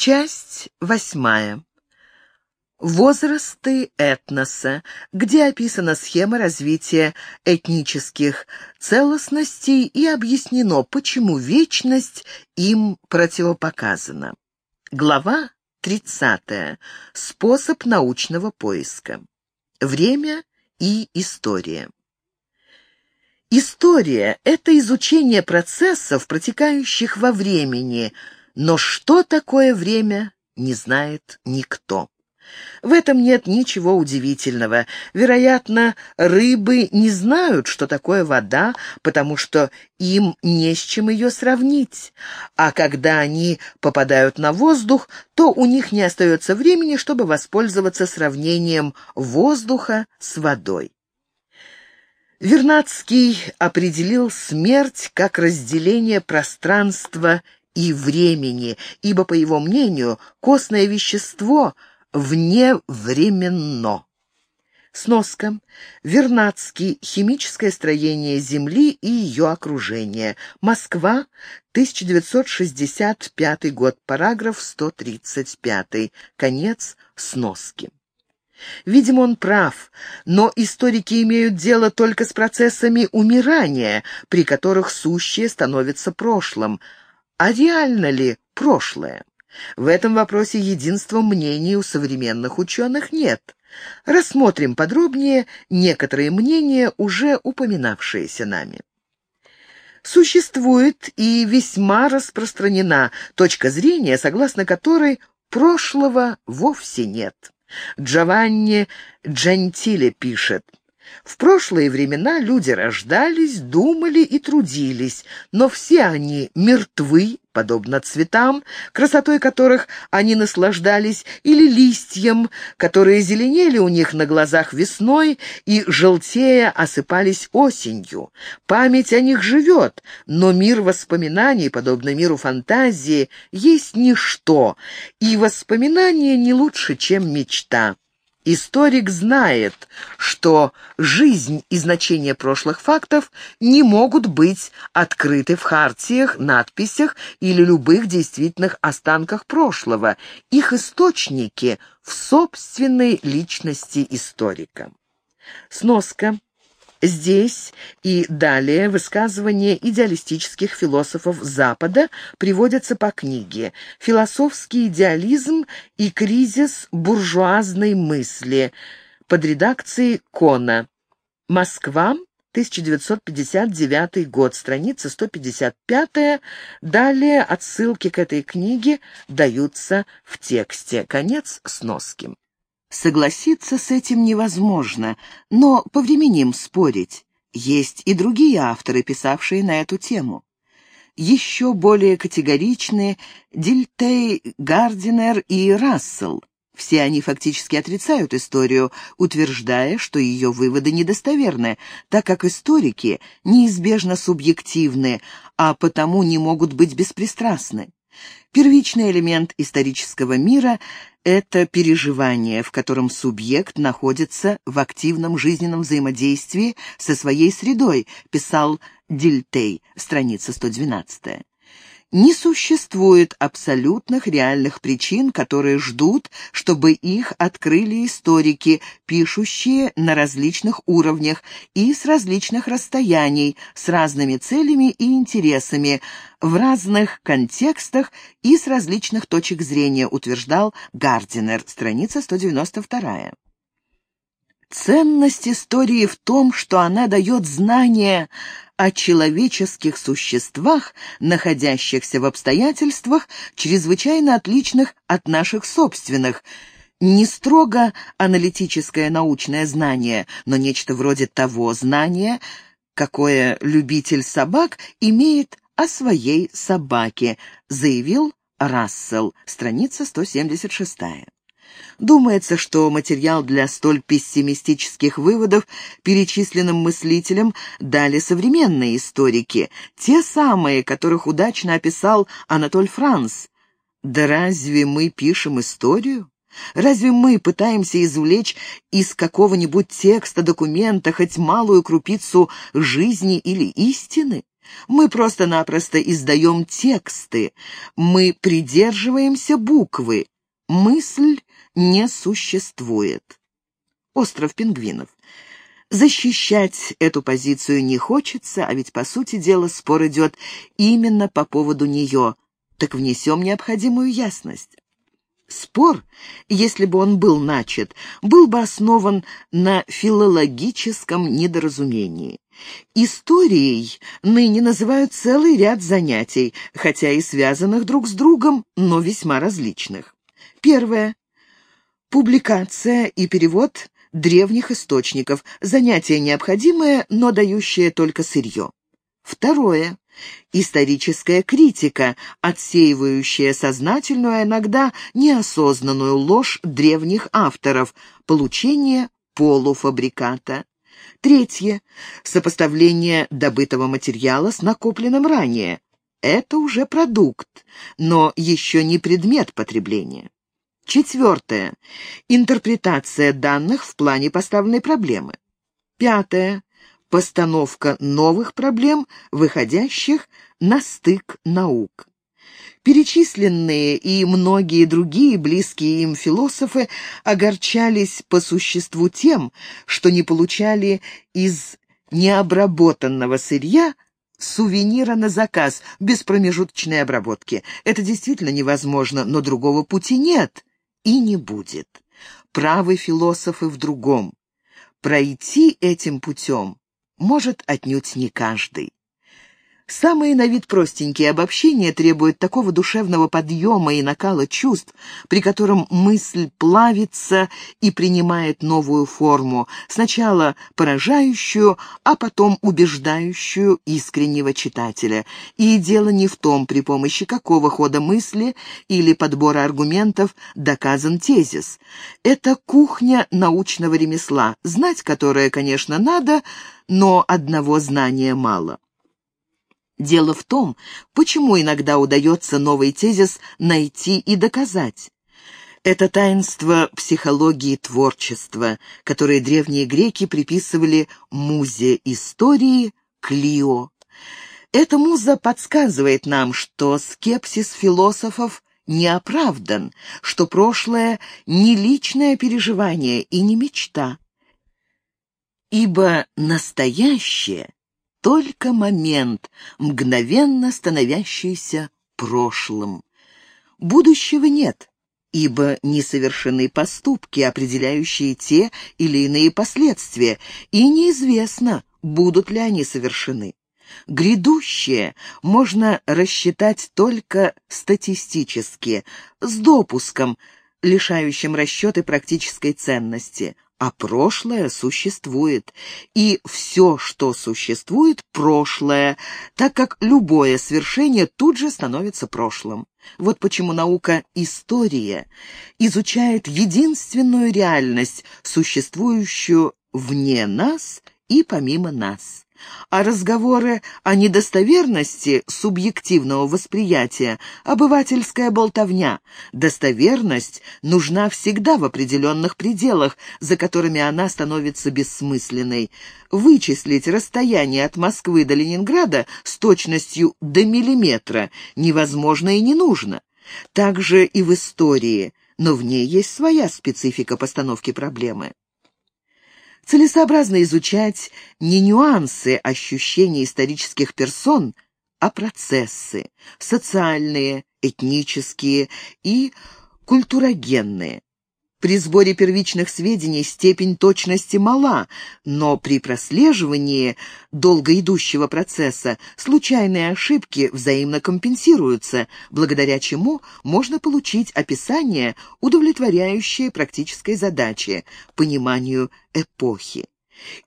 Часть восьмая. Возрасты этноса, где описана схема развития этнических целостностей и объяснено, почему вечность им противопоказана. Глава 30. Способ научного поиска. Время и история. История — это изучение процессов, протекающих во времени, но что такое время, не знает никто. В этом нет ничего удивительного. Вероятно, рыбы не знают, что такое вода, потому что им не с чем ее сравнить. А когда они попадают на воздух, то у них не остается времени, чтобы воспользоваться сравнением воздуха с водой. Вернадский определил смерть как разделение пространства и времени, ибо, по его мнению, костное вещество вневременно. Сноска. Вернадский. Химическое строение Земли и ее окружение. Москва. 1965 год. Параграф 135. Конец сноски. Видимо, он прав, но историки имеют дело только с процессами умирания, при которых сущее становится прошлым. А реально ли прошлое? В этом вопросе единства мнений у современных ученых нет. Рассмотрим подробнее некоторые мнения, уже упоминавшиеся нами. Существует и весьма распространена точка зрения, согласно которой прошлого вовсе нет. Джованни Джентиле пишет, «В прошлые времена люди рождались, думали и трудились, но все они мертвы подобно цветам, красотой которых они наслаждались, или листьям, которые зеленели у них на глазах весной и, желтея, осыпались осенью. Память о них живет, но мир воспоминаний, подобно миру фантазии, есть ничто, и воспоминания не лучше, чем мечта. Историк знает, что жизнь и значение прошлых фактов не могут быть открыты в хартиях, надписях или любых действительных останках прошлого. Их источники в собственной личности историка. Сноска. Здесь и далее высказывания идеалистических философов Запада приводятся по книге «Философский идеализм и кризис буржуазной мысли» под редакцией Кона. Москва, 1959 год, страница 155. Далее отсылки к этой книге даются в тексте. Конец сноски. Согласиться с этим невозможно, но повременим спорить. Есть и другие авторы, писавшие на эту тему. Еще более категоричны Дильтей, Гардинер и Рассел. Все они фактически отрицают историю, утверждая, что ее выводы недостоверны, так как историки неизбежно субъективны, а потому не могут быть беспристрастны. Первичный элемент исторического мира — это переживание, в котором субъект находится в активном жизненном взаимодействии со своей средой, писал Дильтей, страница 112 не существует абсолютных реальных причин, которые ждут, чтобы их открыли историки, пишущие на различных уровнях и с различных расстояний, с разными целями и интересами, в разных контекстах и с различных точек зрения, утверждал Гардинер, страница 192. Ценность истории в том, что она дает знания о человеческих существах, находящихся в обстоятельствах, чрезвычайно отличных от наших собственных, не строго аналитическое научное знание, но нечто вроде того знания, какое любитель собак имеет о своей собаке, заявил Рассел, страница 176. Думается, что материал для столь пессимистических выводов перечисленным мыслителям дали современные историки, те самые, которых удачно описал Анатоль Франц. Да разве мы пишем историю? Разве мы пытаемся извлечь из какого-нибудь текста, документа хоть малую крупицу жизни или истины? Мы просто-напросто издаем тексты, мы придерживаемся буквы. Мысль не существует. Остров пингвинов. Защищать эту позицию не хочется, а ведь, по сути дела, спор идет именно по поводу нее. Так внесем необходимую ясность. Спор, если бы он был начат, был бы основан на филологическом недоразумении. Историей ныне называют целый ряд занятий, хотя и связанных друг с другом, но весьма различных. Первое. Публикация и перевод древних источников, занятие необходимое, но дающее только сырье. Второе. Историческая критика, отсеивающая сознательную, а иногда неосознанную ложь древних авторов, получение полуфабриката. Третье. Сопоставление добытого материала с накопленным ранее. Это уже продукт, но еще не предмет потребления. Четвертое. Интерпретация данных в плане поставленной проблемы. Пятое. Постановка новых проблем, выходящих на стык наук. Перечисленные и многие другие близкие им философы огорчались по существу тем, что не получали из необработанного сырья сувенира на заказ, без промежуточной обработки. Это действительно невозможно, но другого пути нет и не будет. Правы философы в другом. Пройти этим путем может отнюдь не каждый. Самые на вид простенькие обобщения требуют такого душевного подъема и накала чувств, при котором мысль плавится и принимает новую форму, сначала поражающую, а потом убеждающую искреннего читателя. И дело не в том, при помощи какого хода мысли или подбора аргументов доказан тезис. Это кухня научного ремесла, знать которое, конечно, надо, но одного знания мало. Дело в том, почему иногда удается новый тезис найти и доказать. Это таинство психологии творчества, которое древние греки приписывали музе истории Клио. Эта муза подсказывает нам, что скепсис философов не оправдан, что прошлое — не личное переживание и не мечта. Ибо настоящее только момент, мгновенно становящийся прошлым. Будущего нет, ибо не совершены поступки, определяющие те или иные последствия, и неизвестно, будут ли они совершены. Грядущее можно рассчитать только статистически, с допуском, лишающим расчеты практической ценности, а прошлое существует, и все, что существует, прошлое, так как любое свершение тут же становится прошлым. Вот почему наука «история» изучает единственную реальность, существующую вне нас и помимо нас а разговоры о недостоверности субъективного восприятия – обывательская болтовня. Достоверность нужна всегда в определенных пределах, за которыми она становится бессмысленной. Вычислить расстояние от Москвы до Ленинграда с точностью до миллиметра невозможно и не нужно. Так же и в истории, но в ней есть своя специфика постановки проблемы. Целесообразно изучать не нюансы ощущений исторических персон, а процессы – социальные, этнические и культурогенные. При сборе первичных сведений степень точности мала, но при прослеживании долго идущего процесса случайные ошибки взаимно компенсируются, благодаря чему можно получить описание, удовлетворяющее практической задаче – пониманию эпохи.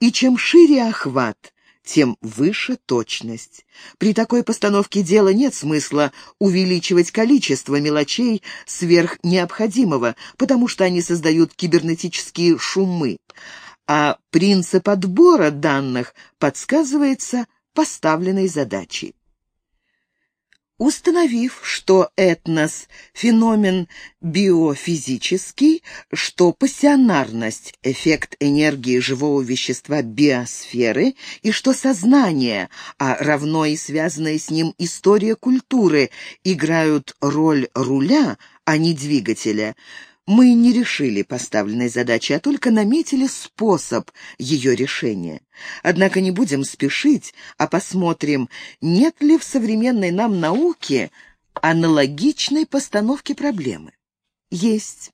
И чем шире охват, тем выше точность. При такой постановке дела нет смысла увеличивать количество мелочей сверх необходимого, потому что они создают кибернетические шумы, а принцип отбора данных подсказывается поставленной задачей. Установив, что этнос – феномен биофизический, что пассионарность – эффект энергии живого вещества биосферы, и что сознание, а равно и связанная с ним история культуры, играют роль руля, а не двигателя – мы не решили поставленной задачи, а только наметили способ ее решения. Однако не будем спешить, а посмотрим, нет ли в современной нам науке аналогичной постановки проблемы. Есть.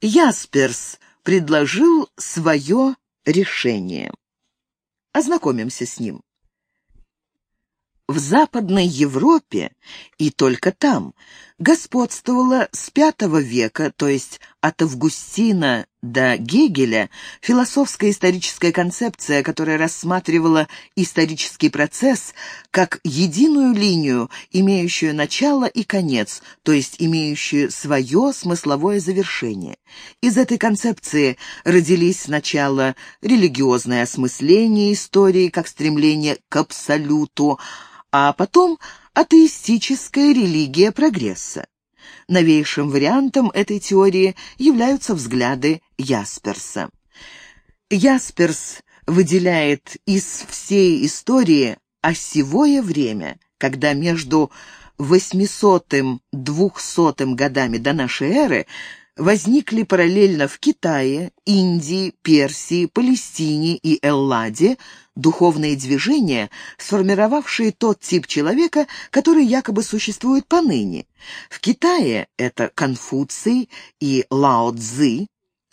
Ясперс предложил свое решение. Ознакомимся с ним. В Западной Европе, и только там, господствовала с V века, то есть от Августина до Гегеля, философская историческая концепция, которая рассматривала исторический процесс как единую линию, имеющую начало и конец, то есть имеющую свое смысловое завершение. Из этой концепции родились сначала религиозное осмысление истории как стремление к абсолюту, а потом атеистическая религия прогресса. Новейшим вариантом этой теории являются взгляды Ясперса. Ясперс выделяет из всей истории осевое время, когда между 800-200 годами до нашей эры возникли параллельно в Китае, Индии, Персии, Палестине и Элладе духовные движения, сформировавшие тот тип человека, который якобы существует поныне. В Китае это Конфуций и Лао Цзы,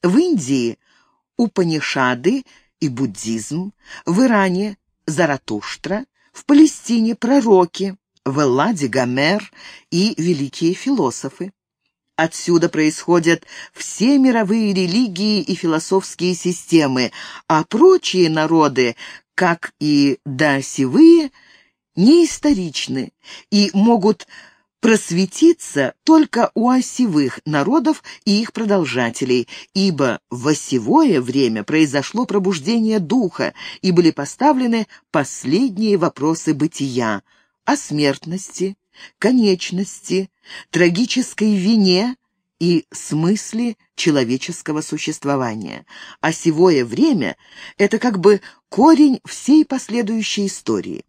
в Индии – Упанишады и буддизм, в Иране – Заратуштра, в Палестине – пророки, в Элладе – Гомер и великие философы. Отсюда происходят все мировые религии и философские системы, а прочие народы, как и досевые, не историчны и могут просветиться только у осевых народов и их продолжателей, ибо в осевое время произошло пробуждение духа и были поставлены последние вопросы бытия о смертности, конечности, трагической вине и смысле человеческого существования. А сивое время — это как бы корень всей последующей истории.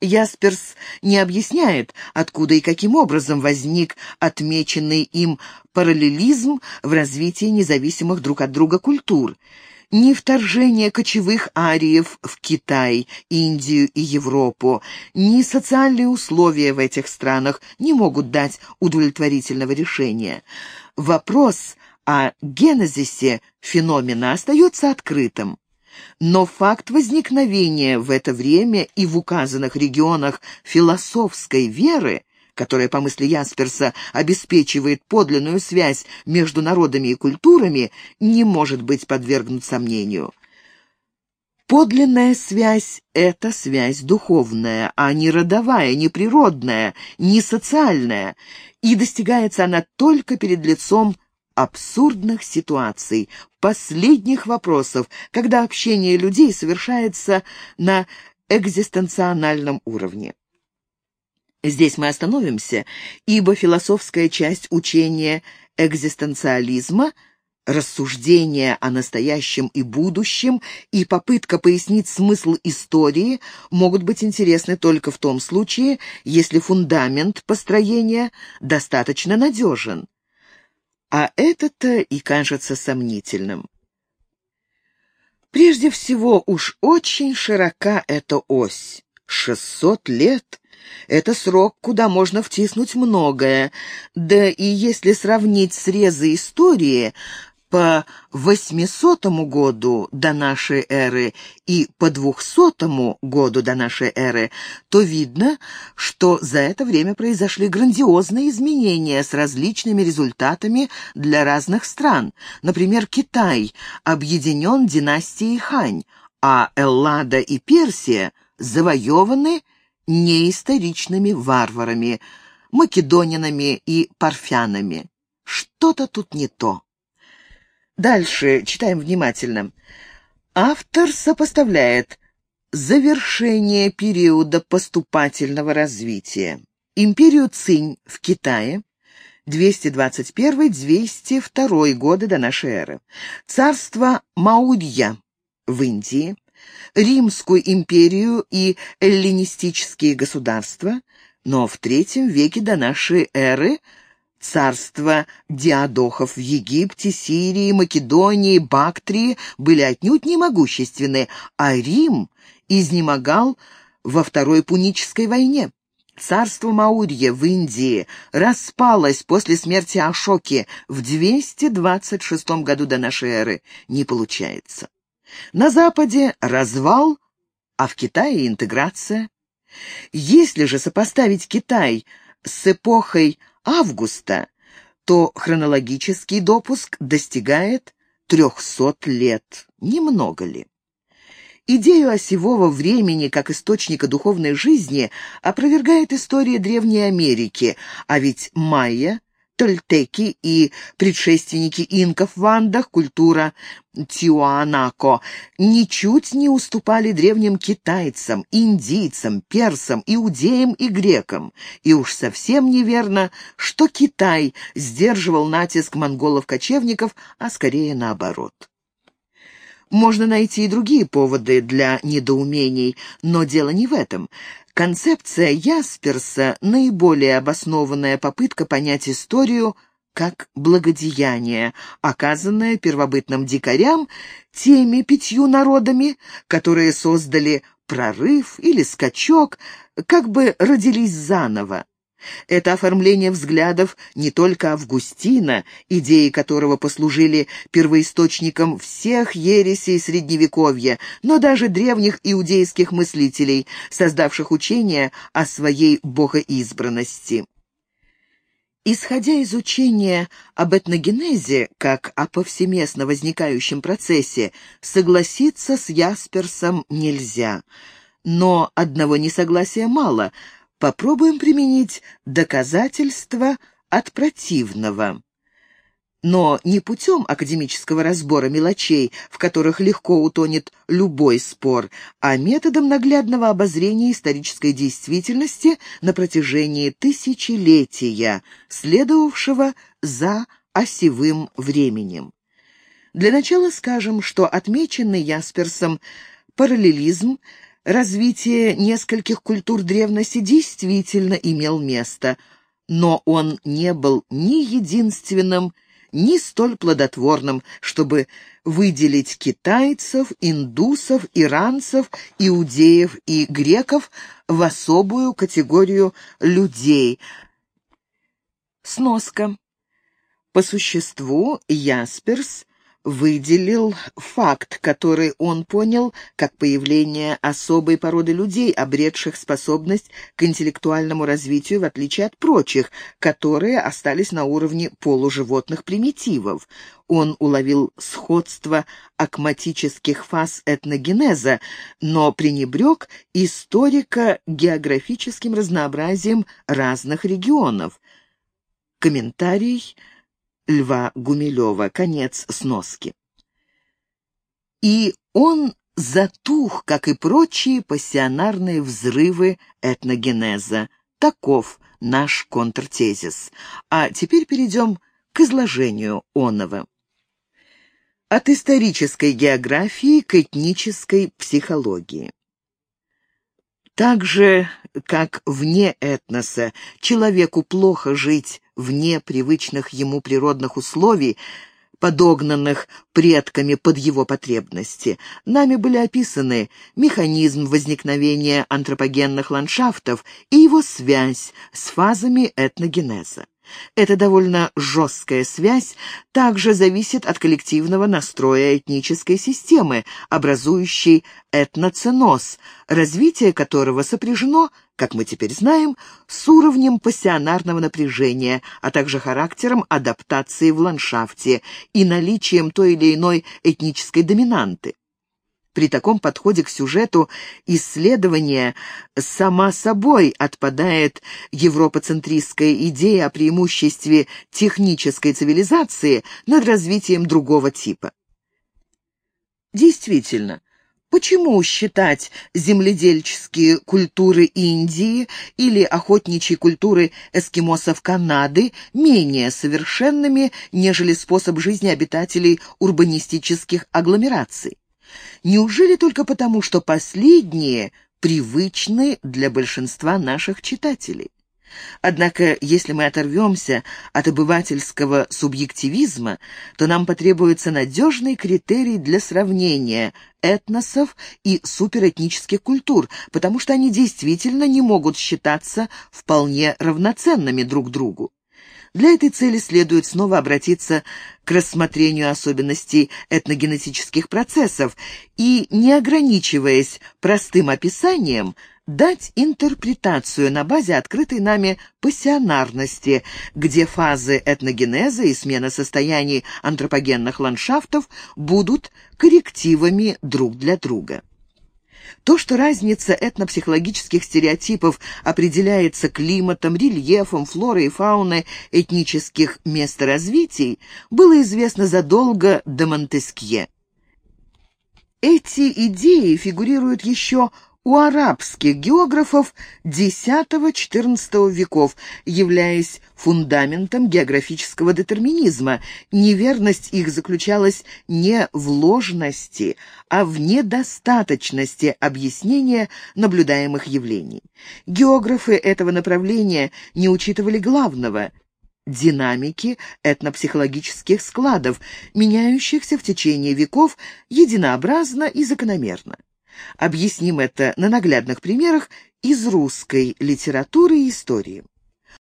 Ясперс не объясняет, откуда и каким образом возник отмеченный им параллелизм в развитии независимых друг от друга культур — ни вторжение кочевых ариев в Китай, Индию и Европу, ни социальные условия в этих странах не могут дать удовлетворительного решения. Вопрос о генезисе феномена остается открытым. Но факт возникновения в это время и в указанных регионах философской веры которая, по мысли Ясперса, обеспечивает подлинную связь между народами и культурами, не может быть подвергнут сомнению. Подлинная связь — это связь духовная, а не родовая, не природная, не социальная, и достигается она только перед лицом абсурдных ситуаций, последних вопросов, когда общение людей совершается на экзистенциональном уровне. Здесь мы остановимся, ибо философская часть учения экзистенциализма рассуждение о настоящем и будущем и попытка пояснить смысл истории могут быть интересны только в том случае, если фундамент построения достаточно надежен. А это-то и кажется сомнительным. Прежде всего, уж очень широка эта ось. 600 лет это срок, куда можно втиснуть многое. Да и если сравнить срезы истории по 800 году до нашей эры и по 200 году до нашей эры, то видно, что за это время произошли грандиозные изменения с различными результатами для разных стран. Например, Китай объединен династией Хань, а Эллада и Персия завоеваны неисторичными варварами, македонинами и парфянами. Что-то тут не то. Дальше читаем внимательно. Автор сопоставляет завершение периода поступательного развития империю Цинь в Китае 221-202 годы до нашей эры, царство Маурья в Индии, Римскую империю и эллинистические государства, но в III веке до нашей эры царства диадохов в Египте, Сирии, Македонии, Бактрии были отнюдь не могущественны, а Рим изнемогал во Второй Пунической войне. Царство Маурье в Индии распалось после смерти Ашоки в 226 году до нашей эры. Не получается. На Западе развал, а в Китае интеграция. Если же сопоставить Китай с эпохой Августа, то хронологический допуск достигает 300 лет. Немного ли? Идею осевого времени как источника духовной жизни опровергает история Древней Америки, а ведь майя, тольтеки и предшественники инков в Андах, культура Тиуанако, ничуть не уступали древним китайцам, индийцам, персам, иудеям и грекам. И уж совсем неверно, что Китай сдерживал натиск монголов-кочевников, а скорее наоборот. Можно найти и другие поводы для недоумений, но дело не в этом. Концепция Ясперса — наиболее обоснованная попытка понять историю как благодеяние, оказанное первобытным дикарям теми пятью народами, которые создали прорыв или скачок, как бы родились заново. Это оформление взглядов не только Августина, идеи которого послужили первоисточником всех ересей Средневековья, но даже древних иудейских мыслителей, создавших учение о своей богоизбранности. Исходя из учения об этногенезе, как о повсеместно возникающем процессе, согласиться с Ясперсом нельзя. Но одного несогласия мало — Попробуем применить доказательства от противного. Но не путем академического разбора мелочей, в которых легко утонет любой спор, а методом наглядного обозрения исторической действительности на протяжении тысячелетия, следовавшего за осевым временем. Для начала скажем, что отмеченный Ясперсом параллелизм – развитие нескольких культур древности действительно имел место, но он не был ни единственным, ни столь плодотворным, чтобы выделить китайцев, индусов, иранцев, иудеев и греков в особую категорию людей. Сноска. По существу Ясперс выделил факт, который он понял как появление особой породы людей, обретших способность к интеллектуальному развитию, в отличие от прочих, которые остались на уровне полуживотных примитивов. Он уловил сходство акматических фаз этногенеза, но пренебрег историко-географическим разнообразием разных регионов. Комментарий – Льва Гумилева. Конец сноски. И он затух, как и прочие пассионарные взрывы этногенеза. Таков наш контртезис. А теперь перейдем к изложению оного. От исторической географии к этнической психологии. Так же, как вне этноса человеку плохо жить вне привычных ему природных условий, подогнанных предками под его потребности. Нами были описаны механизм возникновения антропогенных ландшафтов и его связь с фазами этногенеза. Эта довольно жесткая связь также зависит от коллективного настроя этнической системы, образующей этноценоз, развитие которого сопряжено, как мы теперь знаем, с уровнем пассионарного напряжения, а также характером адаптации в ландшафте и наличием той или иной этнической доминанты. При таком подходе к сюжету исследования сама собой отпадает европоцентристская идея о преимуществе технической цивилизации над развитием другого типа. Действительно, Почему считать земледельческие культуры Индии или охотничьи культуры эскимосов Канады менее совершенными, нежели способ жизни обитателей урбанистических агломераций? Неужели только потому, что последние привычны для большинства наших читателей? Однако, если мы оторвемся от обывательского субъективизма, то нам потребуется надежный критерий для сравнения этносов и суперэтнических культур, потому что они действительно не могут считаться вполне равноценными друг другу. Для этой цели следует снова обратиться к рассмотрению особенностей этногенетических процессов и, не ограничиваясь простым описанием, дать интерпретацию на базе открытой нами пассионарности, где фазы этногенеза и смена состояний антропогенных ландшафтов будут коррективами друг для друга. То, что разница этнопсихологических стереотипов определяется климатом, рельефом, флорой и фауной этнических месторазвитий, было известно задолго до Монтескье. Эти идеи фигурируют еще у арабских географов X-XIV веков, являясь фундаментом географического детерминизма. Неверность их заключалась не в ложности, а в недостаточности объяснения наблюдаемых явлений. Географы этого направления не учитывали главного – динамики этнопсихологических складов, меняющихся в течение веков единообразно и закономерно. Объясним это на наглядных примерах из русской литературы и истории.